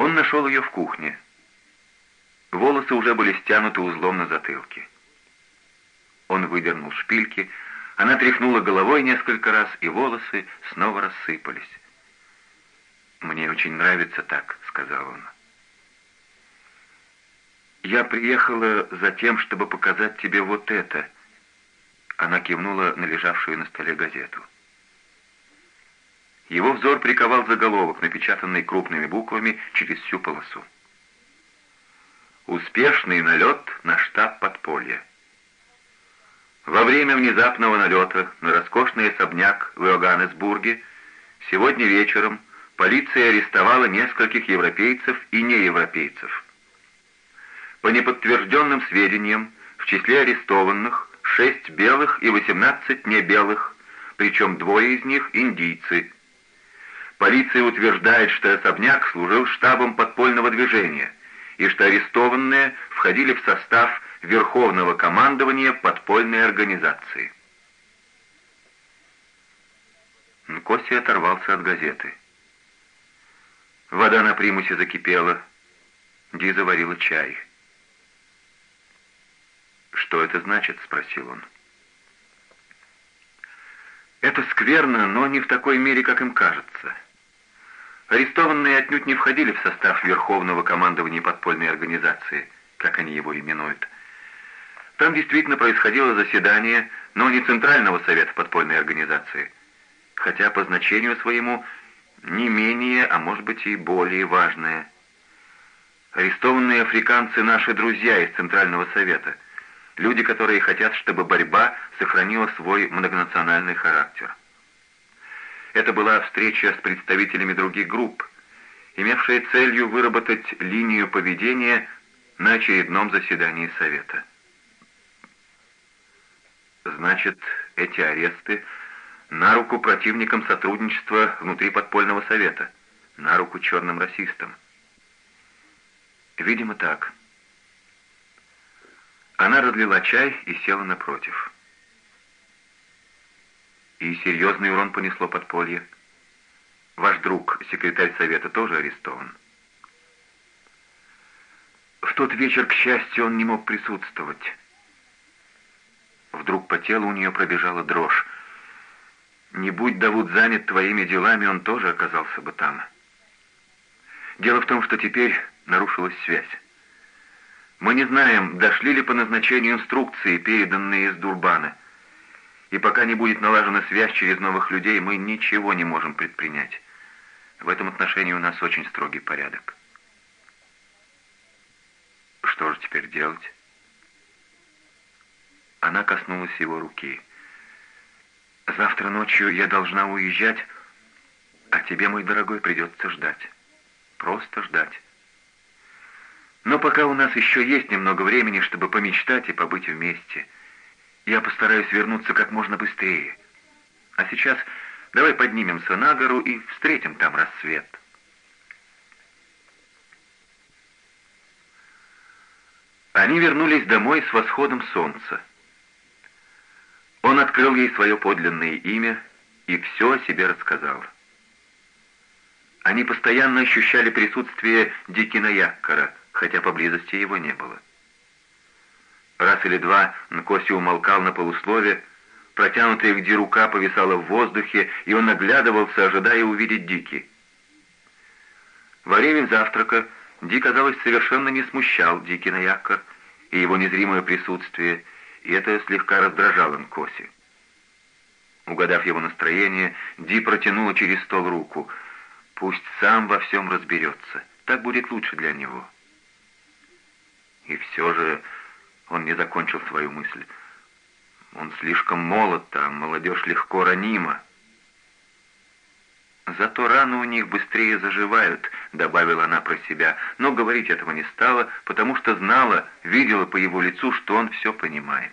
Он нашел ее в кухне. Волосы уже были стянуты узлом на затылке. Он выдернул шпильки, она тряхнула головой несколько раз, и волосы снова рассыпались. «Мне очень нравится так», — сказал он. «Я приехала за тем, чтобы показать тебе вот это». Она кивнула на лежавшую на столе газету. Его взор приковал заголовок, напечатанный крупными буквами через всю полосу. Успешный налет на штаб подполья. Во время внезапного налета на роскошный особняк в Иоганнесбурге сегодня вечером полиция арестовала нескольких европейцев и неевропейцев. По неподтвержденным сведениям, в числе арестованных 6 белых и 18 небелых, причем двое из них индийцы. Полиция утверждает, что особняк служил штабом подпольного движения и что арестованные входили в состав Верховного командования подпольной организации. Коси оторвался от газеты. Вода на примусе закипела. Ди заварила чай. «Что это значит?» — спросил он. «Это скверно, но не в такой мере, как им кажется. Арестованные отнюдь не входили в состав Верховного командования подпольной организации, как они его именуют. Там действительно происходило заседание, но не Центрального совета подпольной организации, хотя по значению своему не менее, а может быть и более важное. Арестованные африканцы — наши друзья из Центрального совета, люди, которые хотят, чтобы борьба сохранила свой многонациональный характер. Это была встреча с представителями других групп, имевшая целью выработать линию поведения на очередном заседании Совета. Значит, эти аресты на руку противникам сотрудничества внутри подпольного совета, на руку черным расистам. Видимо, так. Она разлила чай и села напротив. И серьезный урон понесло подполье. Ваш друг, секретарь совета, тоже арестован. В тот вечер, к счастью, он не мог присутствовать. Вдруг по телу у нее пробежала дрожь. Не будь Давуд занят твоими делами, он тоже оказался бы там. Дело в том, что теперь нарушилась связь. Мы не знаем, дошли ли по назначению инструкции, переданные из Дурбана. И пока не будет налажена связь через новых людей, мы ничего не можем предпринять. В этом отношении у нас очень строгий порядок. Что же теперь делать? Она коснулась его руки. «Завтра ночью я должна уезжать, а тебе, мой дорогой, придется ждать. Просто ждать. Но пока у нас еще есть немного времени, чтобы помечтать и побыть вместе, я постараюсь вернуться как можно быстрее. А сейчас давай поднимемся на гору и встретим там рассвет». Они вернулись домой с восходом солнца. Он открыл ей свое подлинное имя и все о себе рассказал. Они постоянно ощущали присутствие Дикина Яккара, хотя поблизости его не было. Раз или два Нкоси умолкал на полуслове, протянутая где рука повисала в воздухе, и он оглядывался, ожидая увидеть Дики. Во время завтрака Ди, казалось, совершенно не смущал Дикина Яккар и его незримое присутствие, и это слегка раздражало Нкоси. Угадав его настроение, Ди протянула через стол руку. «Пусть сам во всем разберется. Так будет лучше для него». И все же он не закончил свою мысль. Он слишком молод, а молодежь легко ранима. «Зато раны у них быстрее заживают», — добавила она про себя, но говорить этого не стала, потому что знала, видела по его лицу, что он все понимает.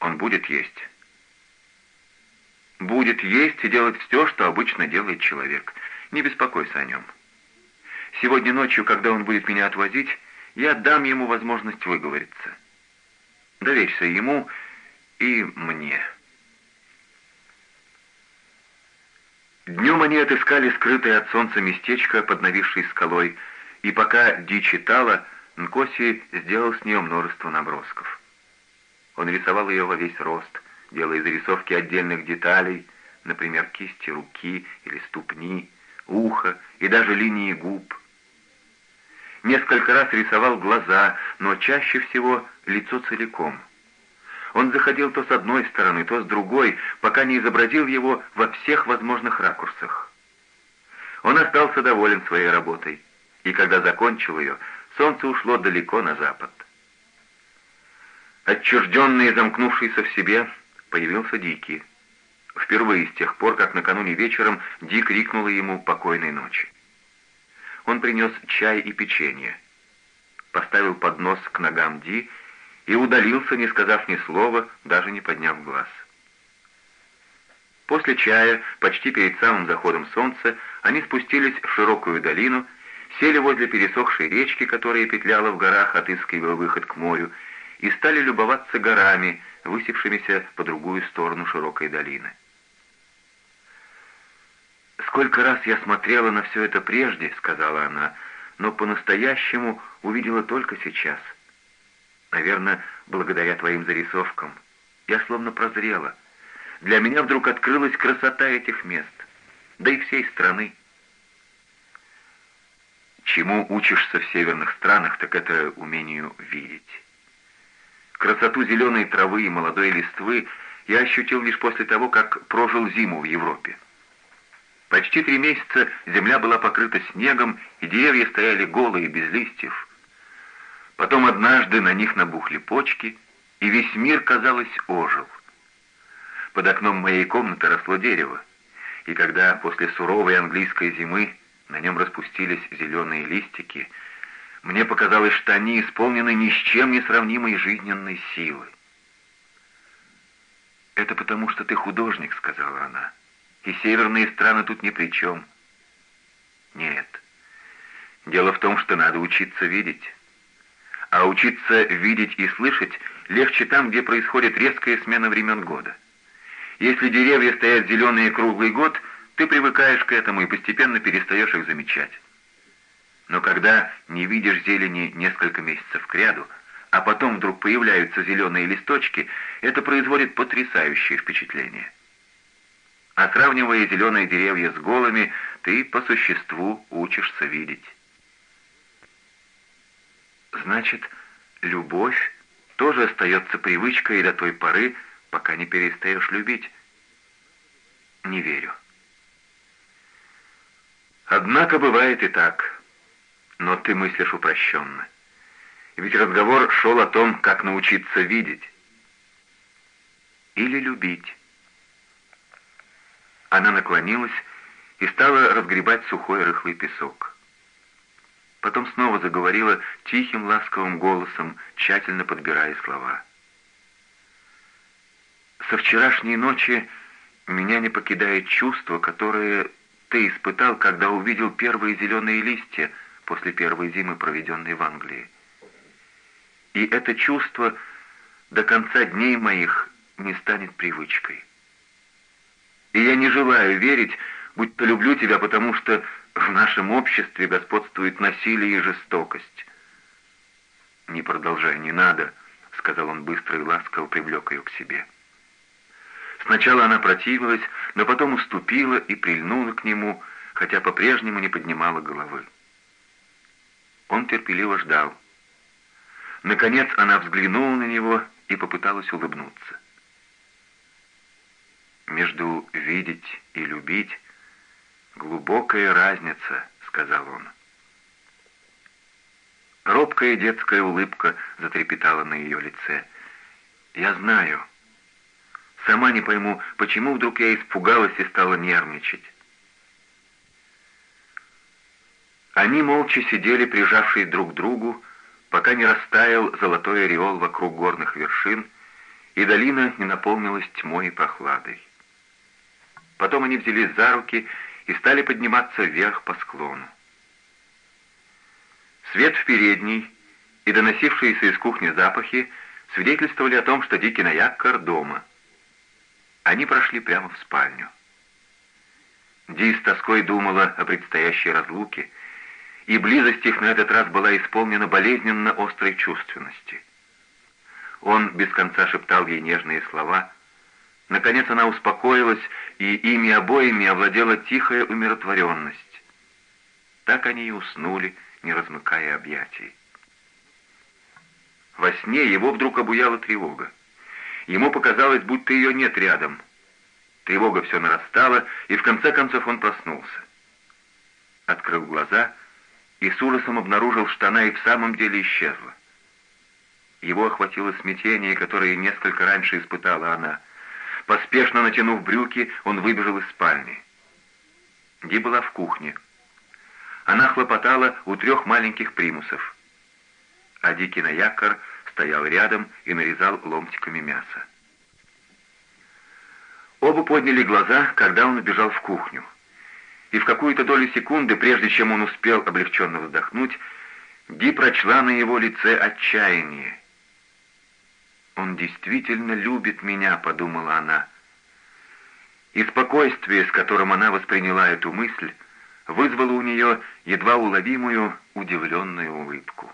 Он будет есть. Будет есть и делать все, что обычно делает человек. Не беспокойся о нем. Сегодня ночью, когда он будет меня отвозить, я дам ему возможность выговориться. Доверься ему и мне». Днем они отыскали скрытое от солнца местечко под нависшей скалой, и пока Ди читала, Нкоси сделал с нее множество набросков. Он рисовал ее во весь рост, делая зарисовки отдельных деталей, например, кисти руки или ступни, уха и даже линии губ. Несколько раз рисовал глаза, но чаще всего лицо целиком. Он заходил то с одной стороны, то с другой, пока не изобразил его во всех возможных ракурсах. Он остался доволен своей работой, и когда закончил ее, солнце ушло далеко на запад. Отчужденный и замкнувшийся в себе, появился Дикий. Впервые с тех пор, как накануне вечером Ди крикнула ему «покойной ночи». Он принес чай и печенье, поставил поднос к ногам Ди и удалился, не сказав ни слова, даже не подняв глаз. После чая, почти перед самым заходом солнца, они спустились в широкую долину, сели возле пересохшей речки, которая петляла в горах, отыскивая выход к морю, и стали любоваться горами, высевшимися по другую сторону широкой долины. «Сколько раз я смотрела на все это прежде», — сказала она, — «но по-настоящему увидела только сейчас. Наверное, благодаря твоим зарисовкам. Я словно прозрела. Для меня вдруг открылась красота этих мест, да и всей страны. Чему учишься в северных странах, так это умению видеть. Красоту зеленой травы и молодой листвы я ощутил лишь после того, как прожил зиму в Европе. Почти три месяца земля была покрыта снегом, и деревья стояли голые, без листьев. Потом однажды на них набухли почки, и весь мир, казалось, ожил. Под окном моей комнаты росло дерево, и когда после суровой английской зимы на нем распустились зеленые листики, мне показалось, что они исполнены ни с чем не сравнимой жизненной силы. «Это потому, что ты художник», — сказала она и северные страны тут ни при чем. Нет. Дело в том, что надо учиться видеть. А учиться видеть и слышать легче там, где происходит резкая смена времен года. Если деревья стоят зеленые круглый год, ты привыкаешь к этому и постепенно перестаешь их замечать. Но когда не видишь зелени несколько месяцев кряду, а потом вдруг появляются зеленые листочки, это производит потрясающее впечатление. А сравнивая зеленые деревья с голыми, ты по существу учишься видеть. Значит, любовь тоже остается привычкой до той поры, пока не перестаешь любить. Не верю. Однако бывает и так. Но ты мыслишь упрощенно. Ведь разговор шел о том, как научиться видеть. Или любить. Она наклонилась и стала разгребать сухой рыхлый песок. Потом снова заговорила тихим ласковым голосом, тщательно подбирая слова. «Со вчерашней ночи меня не покидает чувство, которое ты испытал, когда увидел первые зеленые листья после первой зимы, проведенной в Англии. И это чувство до конца дней моих не станет привычкой. И я не желаю верить, будто люблю тебя, потому что в нашем обществе господствует насилие и жестокость. «Не продолжай, не надо», — сказал он быстро и ласково, привлек ее к себе. Сначала она противилась, но потом уступила и прильнула к нему, хотя по-прежнему не поднимала головы. Он терпеливо ждал. Наконец она взглянула на него и попыталась улыбнуться между видеть и любить глубокая разница», — сказал он. Робкая детская улыбка затрепетала на ее лице. «Я знаю. Сама не пойму, почему вдруг я испугалась и стала нервничать». Они молча сидели, прижавшись друг к другу, пока не растаял золотой ореол вокруг горных вершин, и долина не наполнилась тьмой и прохладой. Потом они взялись за руки и стали подниматься вверх по склону. Свет в передней и доносившиеся из кухни запахи свидетельствовали о том, что Дикий Наяккар дома. Они прошли прямо в спальню. Ди с тоской думала о предстоящей разлуке, и близость их на этот раз была исполнена болезненно острой чувственности. Он без конца шептал ей нежные слова. Наконец она успокоилась, и ими обоими овладела тихая умиротворенность. Так они и уснули, не размыкая объятий. Во сне его вдруг обуяла тревога. Ему показалось, будто ее нет рядом. Тревога все нарастала, и в конце концов он проснулся. Открыл глаза и с ужасом обнаружил, что она и в самом деле исчезла. Его охватило смятение, которое несколько раньше испытала она. Поспешно натянув брюки, он выбежал из спальни. Ди была в кухне. Она хлопотала у трех маленьких примусов. А Дикий на якор стоял рядом и нарезал ломтиками мясо. Оба подняли глаза, когда он убежал в кухню. И в какую-то долю секунды, прежде чем он успел облегченно вздохнуть, Ди прочла на его лице отчаяние. «Он действительно любит меня», — подумала она. И спокойствие, с которым она восприняла эту мысль, вызвало у нее едва уловимую удивленную улыбку.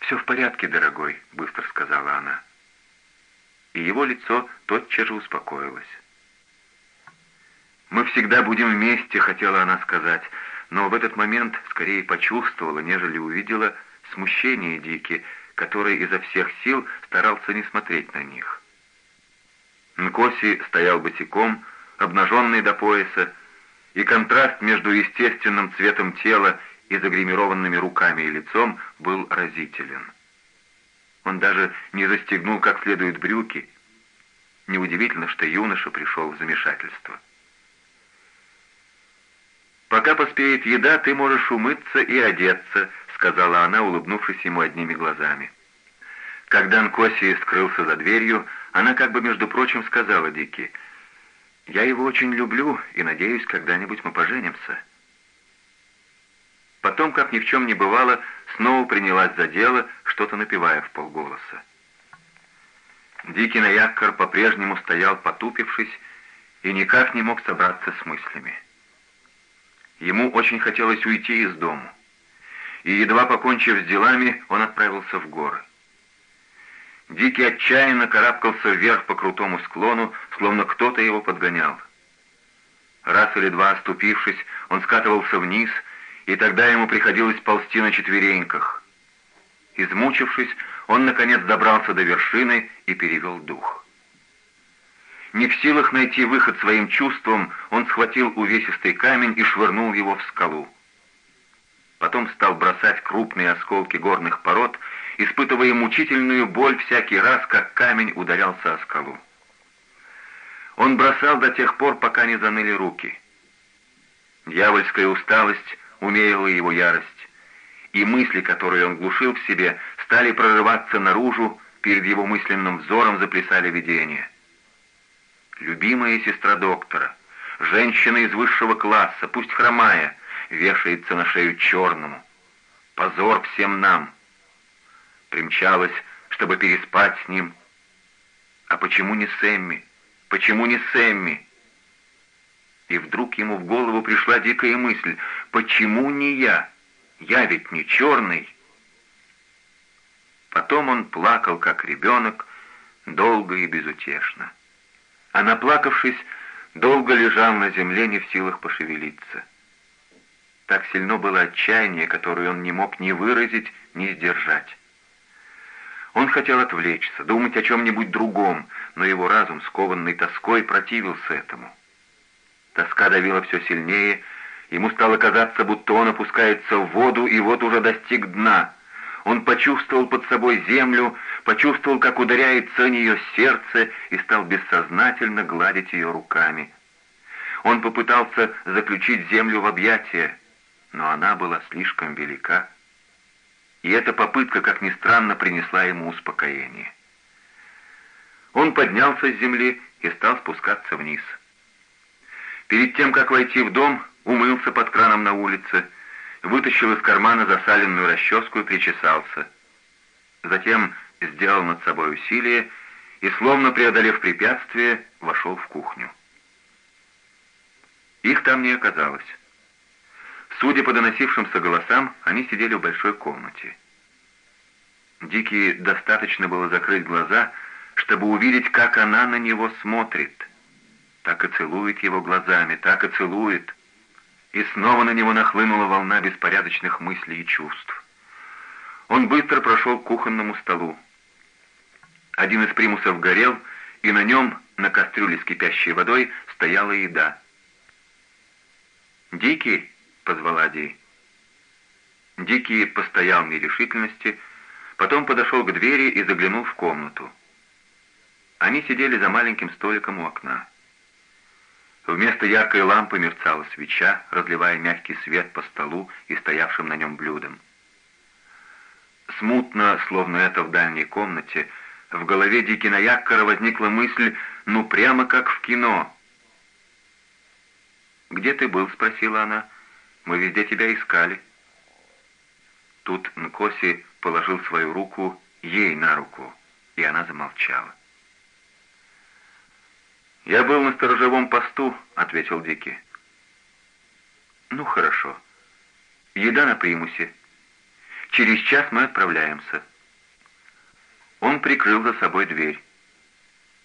«Все в порядке, дорогой», — быстро сказала она. И его лицо тотчас же успокоилось. «Мы всегда будем вместе», — хотела она сказать, но в этот момент скорее почувствовала, нежели увидела смущение Дики, который изо всех сил старался не смотреть на них. Нкоси стоял босиком, обнаженный до пояса, и контраст между естественным цветом тела и загримированными руками и лицом был разителен. Он даже не застегнул как следует брюки. Неудивительно, что юноша пришел в замешательство. «Пока поспеет еда, ты можешь умыться и одеться», сказала она, улыбнувшись ему одними глазами. Когда Нкоси скрылся за дверью, она как бы, между прочим, сказала Дики, «Я его очень люблю и надеюсь, когда-нибудь мы поженимся». Потом, как ни в чем не бывало, снова принялась за дело, что-то напевая в полголоса. Дикий Наяккар по-прежнему стоял потупившись и никак не мог собраться с мыслями. Ему очень хотелось уйти из дому и, едва покончив с делами, он отправился в горы. Дикий отчаянно карабкался вверх по крутому склону, словно кто-то его подгонял. Раз или два оступившись, он скатывался вниз, и тогда ему приходилось ползти на четвереньках. Измучившись, он, наконец, добрался до вершины и перевел дух. Не в силах найти выход своим чувствам, он схватил увесистый камень и швырнул его в скалу потом стал бросать крупные осколки горных пород, испытывая мучительную боль всякий раз, как камень ударялся о скалу. Он бросал до тех пор, пока не заныли руки. Дьявольская усталость умеяла его ярость, и мысли, которые он глушил в себе, стали прорываться наружу, перед его мысленным взором заплясали видения. Любимая сестра доктора, женщина из высшего класса, пусть хромая, вешается на шею черному. Позор всем нам. Примчалась, чтобы переспать с ним. А почему не Сэмми? Почему не Сэмми? И вдруг ему в голову пришла дикая мысль, почему не я? Я ведь не черный. Потом он плакал, как ребенок, долго и безутешно. А наплакавшись, долго лежал на земле, не в силах пошевелиться. Так сильно было отчаяние, которое он не мог ни выразить, ни сдержать. Он хотел отвлечься, думать о чем-нибудь другом, но его разум, скованный тоской, противился этому. Тоска давила все сильнее, ему стало казаться, будто он опускается в воду и вот уже достиг дна. Он почувствовал под собой землю, почувствовал, как ударяется о нее сердце и стал бессознательно гладить ее руками. Он попытался заключить землю в объятия, но она была слишком велика, и эта попытка, как ни странно, принесла ему успокоение. Он поднялся с земли и стал спускаться вниз. Перед тем, как войти в дом, умылся под краном на улице, вытащил из кармана засаленную расческу и причесался. Затем сделал над собой усилие и, словно преодолев препятствие, вошел в кухню. Их там не оказалось. Судя по доносившимся голосам, они сидели в большой комнате. Дикий достаточно было закрыть глаза, чтобы увидеть, как она на него смотрит. Так и целует его глазами, так и целует. И снова на него нахлынула волна беспорядочных мыслей и чувств. Он быстро прошел к кухонному столу. Один из примусов горел, и на нем, на кастрюле с кипящей водой, стояла еда. «Дикий!» — позвала Ди. Дикий постоял в нерешительности, потом подошел к двери и заглянул в комнату. Они сидели за маленьким столиком у окна. Вместо яркой лампы мерцала свеча, разливая мягкий свет по столу и стоявшим на нем блюдам. Смутно, словно это в дальней комнате, в голове Дикина Яккара возникла мысль, ну прямо как в кино. «Где ты был?» — спросила она. «Мы везде тебя искали». Тут Нкоси положил свою руку ей на руку, и она замолчала. «Я был на сторожевом посту», — ответил Дики. «Ну, хорошо. Еда на примусе. Через час мы отправляемся». Он прикрыл за собой дверь.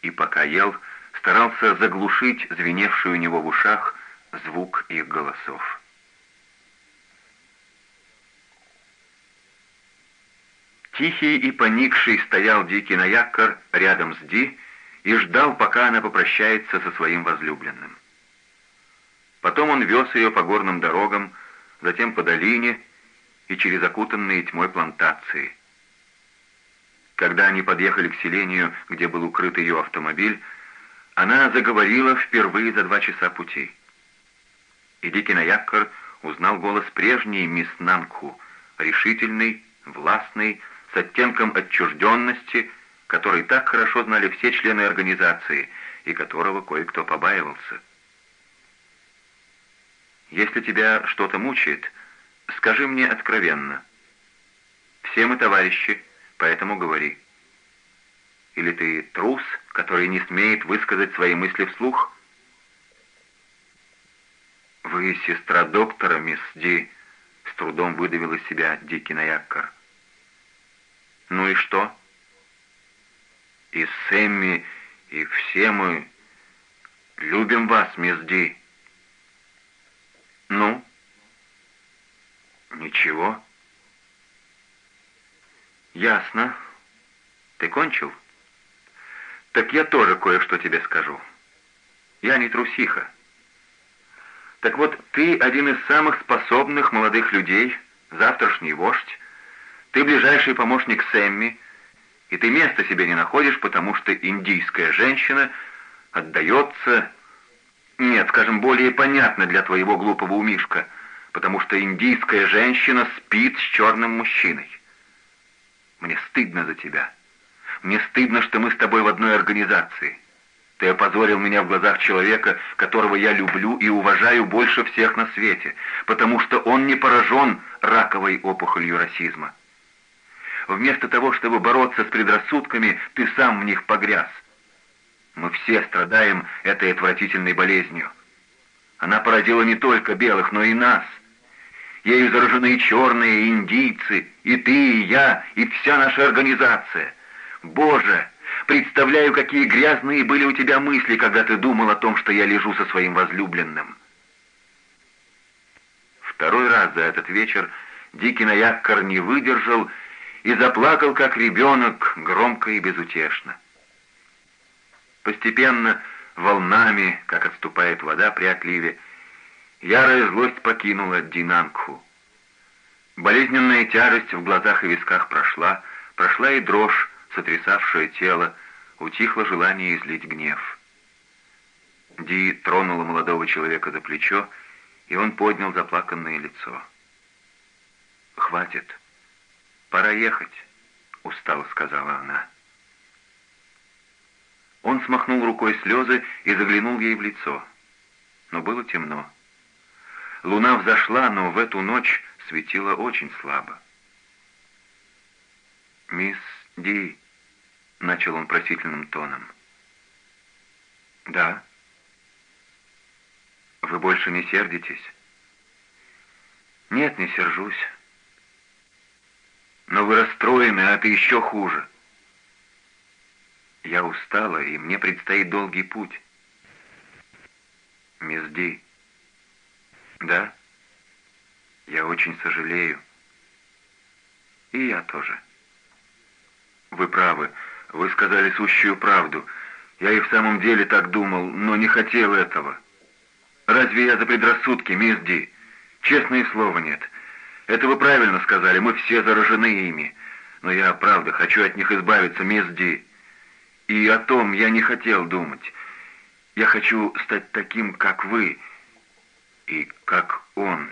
И пока ел, старался заглушить звеневший у него в ушах звук их голосов. Тихий и поникший стоял Дикий на якор рядом с Ди и ждал, пока она попрощается со своим возлюбленным. Потом он вез ее по горным дорогам, затем по долине и через окутанные тьмой плантации. Когда они подъехали к селению, где был укрыт ее автомобиль, она заговорила впервые за два часа пути. И Дикий Наяккар узнал голос прежней мисс Нанку, решительный, властный, с оттенком отчужденности, который так хорошо знали все члены организации и которого кое-кто побаивался. «Если тебя что-то мучает, скажи мне откровенно. Все мы товарищи, поэтому говори. Или ты трус, который не смеет высказать свои мысли вслух?» «Вы сестра доктора, мисс Ди», — с трудом выдавил из себя Дикий Наяккар. «Ну и что?» «И Сэмми, и все мы любим вас, мисс Ди». «Ну?» «Ничего». «Ясно. Ты кончил?» «Так я тоже кое-что тебе скажу. Я не трусиха. Так вот, ты один из самых способных молодых людей, завтрашний вождь, ты ближайший помощник Сэмми, и ты места себе не находишь, потому что индийская женщина отдается... Нет, скажем, более понятно для твоего глупого умишка, потому что индийская женщина спит с черным мужчиной. Мне стыдно за тебя. Мне стыдно, что мы с тобой в одной организации. Ты опозорил меня в глазах человека, которого я люблю и уважаю больше всех на свете, потому что он не поражен раковой опухолью расизма. Вместо того, чтобы бороться с предрассудками, ты сам в них погряз. Мы все страдаем этой отвратительной болезнью. Она породила не только белых, но и нас. Ею заражены и черные, и индийцы, и ты, и я, и вся наша организация. Боже, представляю, какие грязные были у тебя мысли, когда ты думал о том, что я лежу со своим возлюбленным. Второй раз за этот вечер Дикий Наяккар не выдержал и заплакал, как ребенок, громко и безутешно. Постепенно, волнами, как отступает вода при отливе, ярая злость покинула Динангху. Болезненная тяжесть в глазах и висках прошла, прошла и дрожь, сотрясавшая тело, утихло желание излить гнев. Ди тронула молодого человека за плечо, и он поднял заплаканное лицо. «Хватит», «Пора ехать», — устало сказала она. Он смахнул рукой слезы и заглянул ей в лицо. Но было темно. Луна взошла, но в эту ночь светила очень слабо. «Мисс Ди», — начал он просительным тоном. «Да». «Вы больше не сердитесь? Нет, не сержусь. Но вы расстроены, а это еще хуже. Я устала, и мне предстоит долгий путь. Мисс Ди. Да? Я очень сожалею. И я тоже. Вы правы. Вы сказали сущую правду. Я и в самом деле так думал, но не хотел этого. Разве я за предрассудки, мисс Ди? Честное слово, нет. Это вы правильно сказали, мы все заражены ими. Но я, правда, хочу от них избавиться, мисс Ди. И о том я не хотел думать. Я хочу стать таким, как вы, и как он.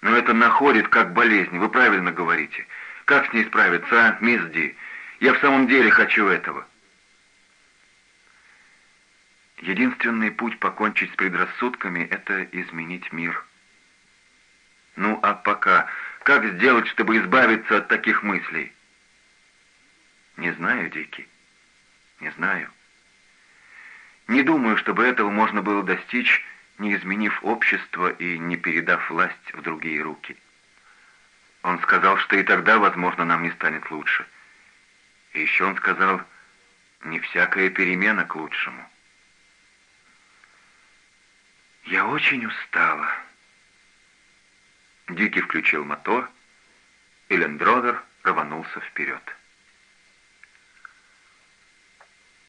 Но это находит как болезнь, вы правильно говорите. Как с ней справиться, а, мисс Ди? Я в самом деле хочу этого. Единственный путь покончить с предрассудками — это изменить мир. Ну а пока, как сделать, чтобы избавиться от таких мыслей? Не знаю, Дикий, не знаю. Не думаю, чтобы этого можно было достичь, не изменив общество и не передав власть в другие руки. Он сказал, что и тогда, возможно, нам не станет лучше. И еще он сказал, не всякая перемена к лучшему. Я очень устала. Дикий включил мотор, и лендровер рванулся вперед.